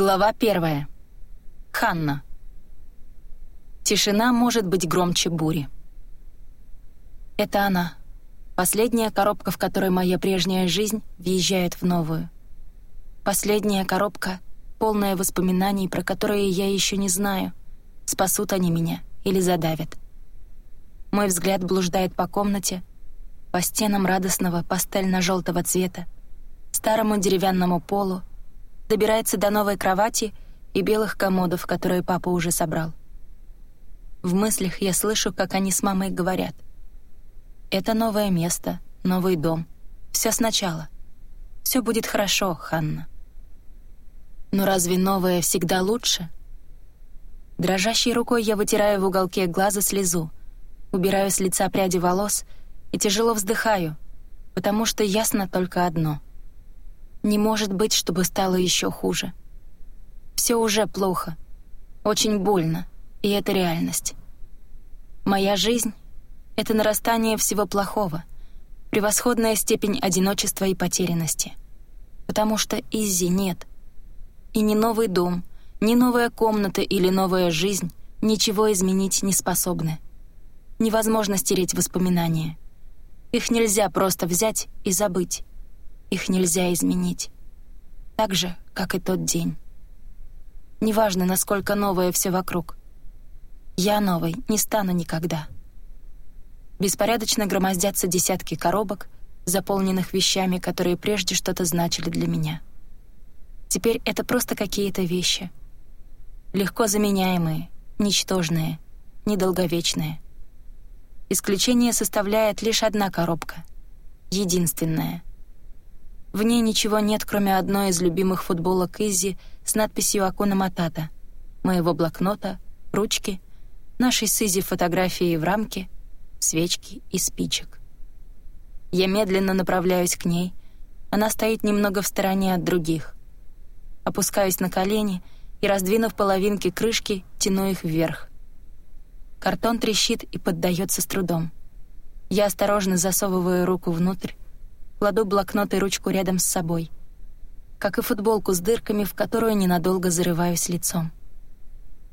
Глава первая. Ханна. Тишина может быть громче бури. Это она. Последняя коробка, в которой моя прежняя жизнь въезжает в новую. Последняя коробка, полная воспоминаний, про которые я еще не знаю, спасут они меня или задавят. Мой взгляд блуждает по комнате, по стенам радостного пастельно-желтого цвета, старому деревянному полу, добирается до новой кровати и белых комодов, которые папа уже собрал. В мыслях я слышу, как они с мамой говорят. «Это новое место, новый дом. Все сначала. Все будет хорошо, Ханна». Но разве новое всегда лучше? Дрожащей рукой я вытираю в уголке глаза слезу, убираю с лица пряди волос и тяжело вздыхаю, потому что ясно только одно — не может быть, чтобы стало еще хуже. Все уже плохо. Очень больно. И это реальность. Моя жизнь — это нарастание всего плохого, превосходная степень одиночества и потерянности. Потому что Изи нет. И ни новый дом, ни новая комната или новая жизнь ничего изменить не способны. Невозможно стереть воспоминания. Их нельзя просто взять и забыть. Их нельзя изменить. Так же, как и тот день. Неважно, насколько новое все вокруг. Я новой не стану никогда. Беспорядочно громоздятся десятки коробок, заполненных вещами, которые прежде что-то значили для меня. Теперь это просто какие-то вещи. Легко заменяемые, ничтожные, недолговечные. Исключение составляет лишь одна коробка. Единственная — в ней ничего нет, кроме одной из любимых футболок Изи с надписью «Акуна Матата», моего блокнота, ручки, нашей с Изи фотографии в рамке, свечки и спичек. Я медленно направляюсь к ней. Она стоит немного в стороне от других. Опускаюсь на колени и, раздвинув половинки крышки, тяну их вверх. Картон трещит и поддается с трудом. Я осторожно засовываю руку внутрь, кладу блокнот и ручку рядом с собой. Как и футболку с дырками, в которую ненадолго зарываюсь лицом.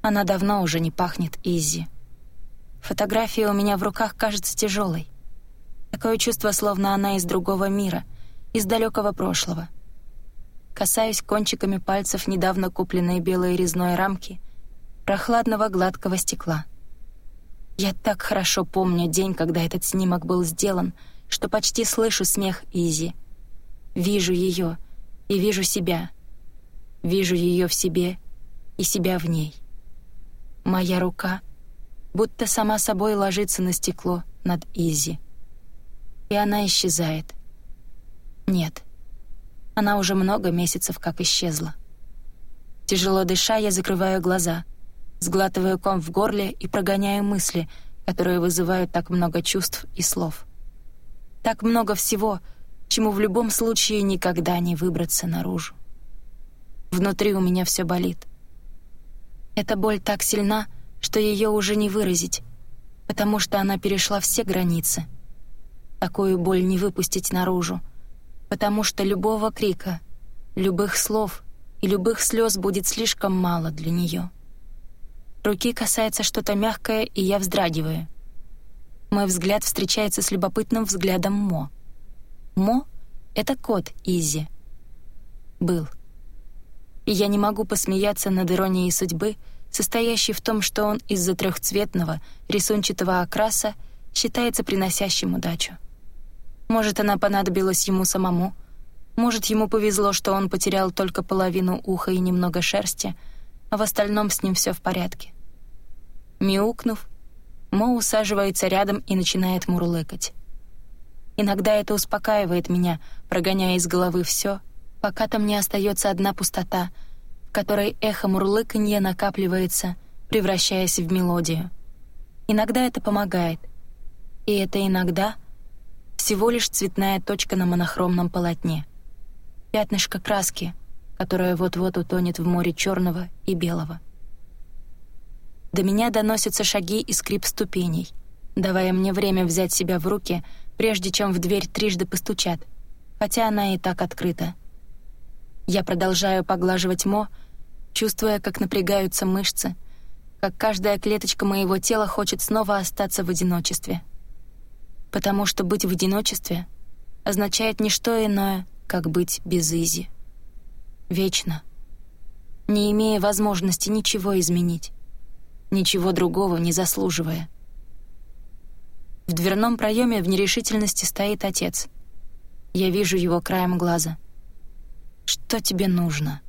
Она давно уже не пахнет Изи. Фотография у меня в руках кажется тяжелой. Такое чувство, словно она из другого мира, из далекого прошлого. Касаюсь кончиками пальцев недавно купленной белой резной рамки прохладного гладкого стекла. Я так хорошо помню день, когда этот снимок был сделан — что почти слышу смех Изи. Вижу ее и вижу себя. Вижу ее в себе и себя в ней. Моя рука будто сама собой ложится на стекло над Изи. И она исчезает. Нет, она уже много месяцев как исчезла. Тяжело дыша, я закрываю глаза, сглатываю ком в горле и прогоняю мысли, которые вызывают так много чувств и слов. Так много всего, чему в любом случае никогда не выбраться наружу. Внутри у меня все болит. Эта боль так сильна, что ее уже не выразить, потому что она перешла все границы. Такую боль не выпустить наружу, потому что любого крика, любых слов и любых слез будет слишком мало для нее. Руки касается что-то мягкое, и я вздрагиваю — мой взгляд встречается с любопытным взглядом Мо. Мо — это кот Изи. Был. И я не могу посмеяться над иронией судьбы, состоящей в том, что он из-за трехцветного, рисунчатого окраса считается приносящим удачу. Может, она понадобилась ему самому, может, ему повезло, что он потерял только половину уха и немного шерсти, а в остальном с ним все в порядке. Мяукнув, Мо усаживается рядом и начинает мурлыкать. Иногда это успокаивает меня, прогоняя из головы все, пока там не остается одна пустота, в которой эхо мурлыканья накапливается, превращаясь в мелодию. Иногда это помогает. И это иногда всего лишь цветная точка на монохромном полотне. Пятнышко краски, которое вот-вот утонет в море черного и белого. До меня доносятся шаги и скрип ступеней, давая мне время взять себя в руки, прежде чем в дверь трижды постучат, хотя она и так открыта. Я продолжаю поглаживать Мо, чувствуя, как напрягаются мышцы, как каждая клеточка моего тела хочет снова остаться в одиночестве. Потому что быть в одиночестве означает не что иное, как быть без Изи. Вечно. Не имея возможности ничего изменить. Ничего другого не заслуживая. В дверном проеме в нерешительности стоит отец. Я вижу его краем глаза. «Что тебе нужно?»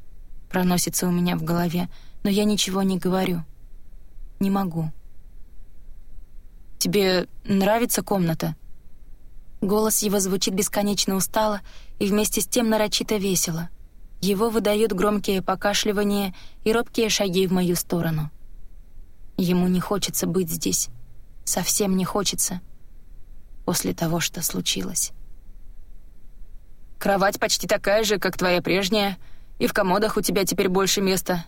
Проносится у меня в голове, но я ничего не говорю. Не могу. «Тебе нравится комната?» Голос его звучит бесконечно устало и вместе с тем нарочито весело. Его выдают громкие покашливания и робкие шаги в мою сторону. Ему не хочется быть здесь. Совсем не хочется. После того, что случилось. «Кровать почти такая же, как твоя прежняя, и в комодах у тебя теперь больше места.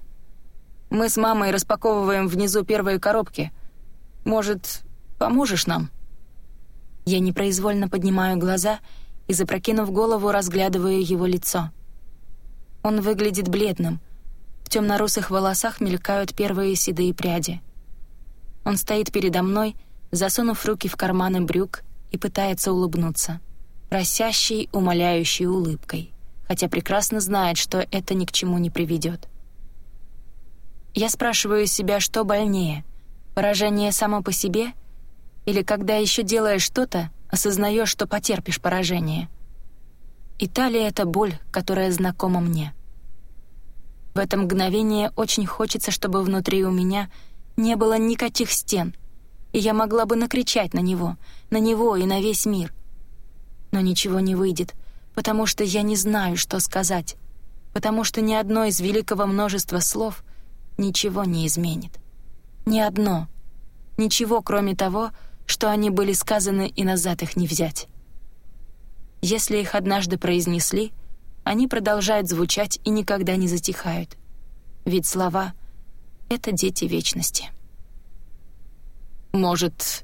Мы с мамой распаковываем внизу первые коробки. Может, поможешь нам?» Я непроизвольно поднимаю глаза и, запрокинув голову, разглядываю его лицо. Он выглядит бледным. В темно-русых волосах мелькают первые седые пряди. Он стоит передо мной, засунув руки в карманы брюк и пытается улыбнуться. Просящей, умоляющей улыбкой, хотя прекрасно знает, что это ни к чему не приведет. Я спрашиваю себя, что больнее — поражение само по себе — или когда еще делаешь что-то, осознаешь, что потерпишь поражение. Италия — это боль, которая знакома мне. В это мгновение очень хочется, чтобы внутри у меня не было никаких стен, и я могла бы накричать на него, на него и на весь мир. Но ничего не выйдет, потому что я не знаю, что сказать, потому что ни одно из великого множества слов ничего не изменит. Ни одно. Ничего, кроме того, что они были сказаны и назад их не взять. Если их однажды произнесли, они продолжают звучать и никогда не затихают. Ведь слова — это дети вечности. «Может,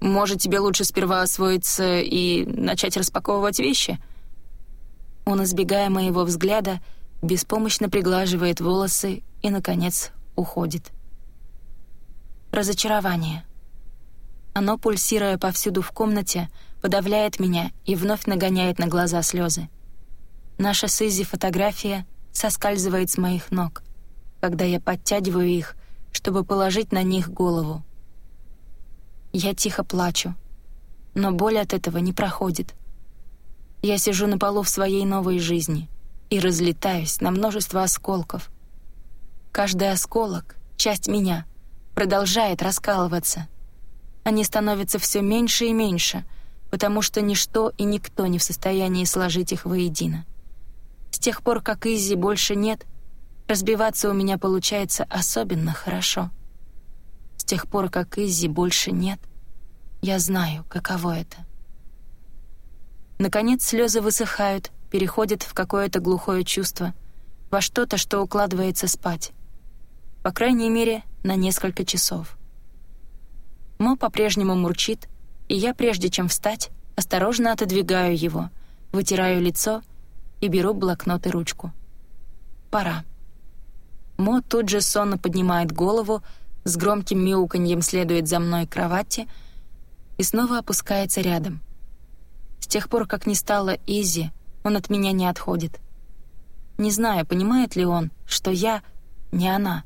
может, тебе лучше сперва освоиться и начать распаковывать вещи?» Он, избегая моего взгляда, беспомощно приглаживает волосы и, наконец, уходит. Разочарование — оно, пульсируя повсюду в комнате, подавляет меня и вновь нагоняет на глаза слезы. Наша с Изи фотография соскальзывает с моих ног, когда я подтягиваю их, чтобы положить на них голову. Я тихо плачу, но боль от этого не проходит. Я сижу на полу в своей новой жизни и разлетаюсь на множество осколков. Каждый осколок — часть меня, продолжает раскалываться — они становятся все меньше и меньше, потому что ничто и никто не в состоянии сложить их воедино. С тех пор, как Изи больше нет, разбиваться у меня получается особенно хорошо. С тех пор, как Изи больше нет, я знаю, каково это. Наконец слезы высыхают, переходят в какое-то глухое чувство, во что-то, что укладывается спать. По крайней мере, на несколько часов. Мо по-прежнему мурчит, и я, прежде чем встать, осторожно отодвигаю его, вытираю лицо и беру блокнот и ручку. Пора. Мо тут же сонно поднимает голову, с громким мяуканьем следует за мной к кровати и снова опускается рядом. С тех пор, как не стало Изи, он от меня не отходит. Не знаю, понимает ли он, что я не она.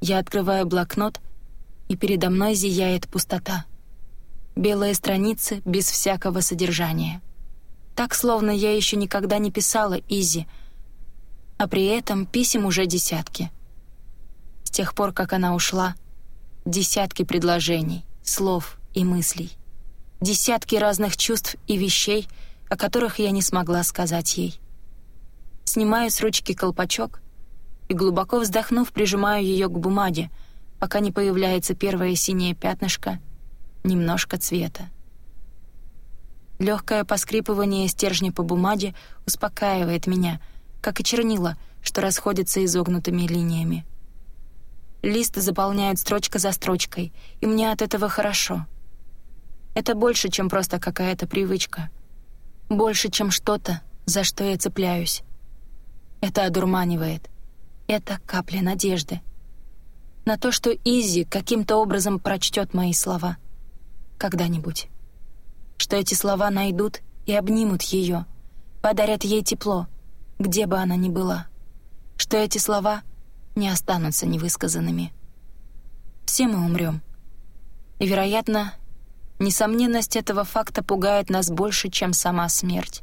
Я открываю блокнот и передо мной зияет пустота. Белые страницы без всякого содержания. Так, словно я еще никогда не писала Изи, а при этом писем уже десятки. С тех пор, как она ушла, десятки предложений, слов и мыслей. Десятки разных чувств и вещей, о которых я не смогла сказать ей. Снимаю с ручки колпачок и, глубоко вздохнув, прижимаю ее к бумаге, пока не появляется первое синее пятнышко, немножко цвета. Легкое поскрипывание стержня по бумаге успокаивает меня, как и чернила, что расходятся изогнутыми линиями. Лист заполняют строчка за строчкой, и мне от этого хорошо. Это больше, чем просто какая-то привычка. Больше, чем что-то, за что я цепляюсь. Это одурманивает. это капля надежды. На то, что Изи каким-то образом прочтет мои слова. Когда-нибудь. Что эти слова найдут и обнимут ее, подарят ей тепло, где бы она ни была. Что эти слова не останутся невысказанными. Все мы умрем. И, вероятно, несомненность этого факта пугает нас больше, чем сама смерть.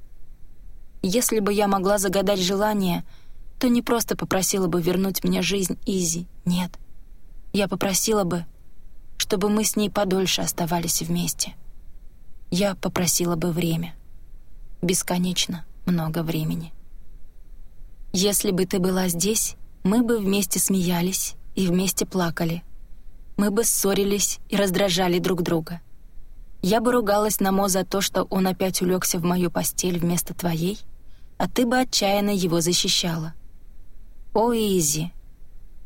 Если бы я могла загадать желание, то не просто попросила бы вернуть мне жизнь Изи, нет. Я попросила бы, чтобы мы с ней подольше оставались вместе. Я попросила бы время. Бесконечно много времени. Если бы ты была здесь, мы бы вместе смеялись и вместе плакали. Мы бы ссорились и раздражали друг друга. Я бы ругалась на Мо за то, что он опять улегся в мою постель вместо твоей, а ты бы отчаянно его защищала. О, Изи,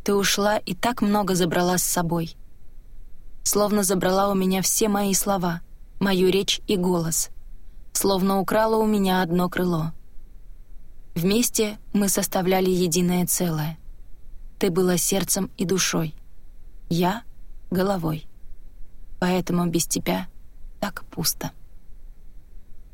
ты ушла и так много забрала с собой. Словно забрала у меня все мои слова, мою речь и голос. Словно украла у меня одно крыло. Вместе мы составляли единое целое. Ты была сердцем и душой. Я — головой. Поэтому без тебя так пусто.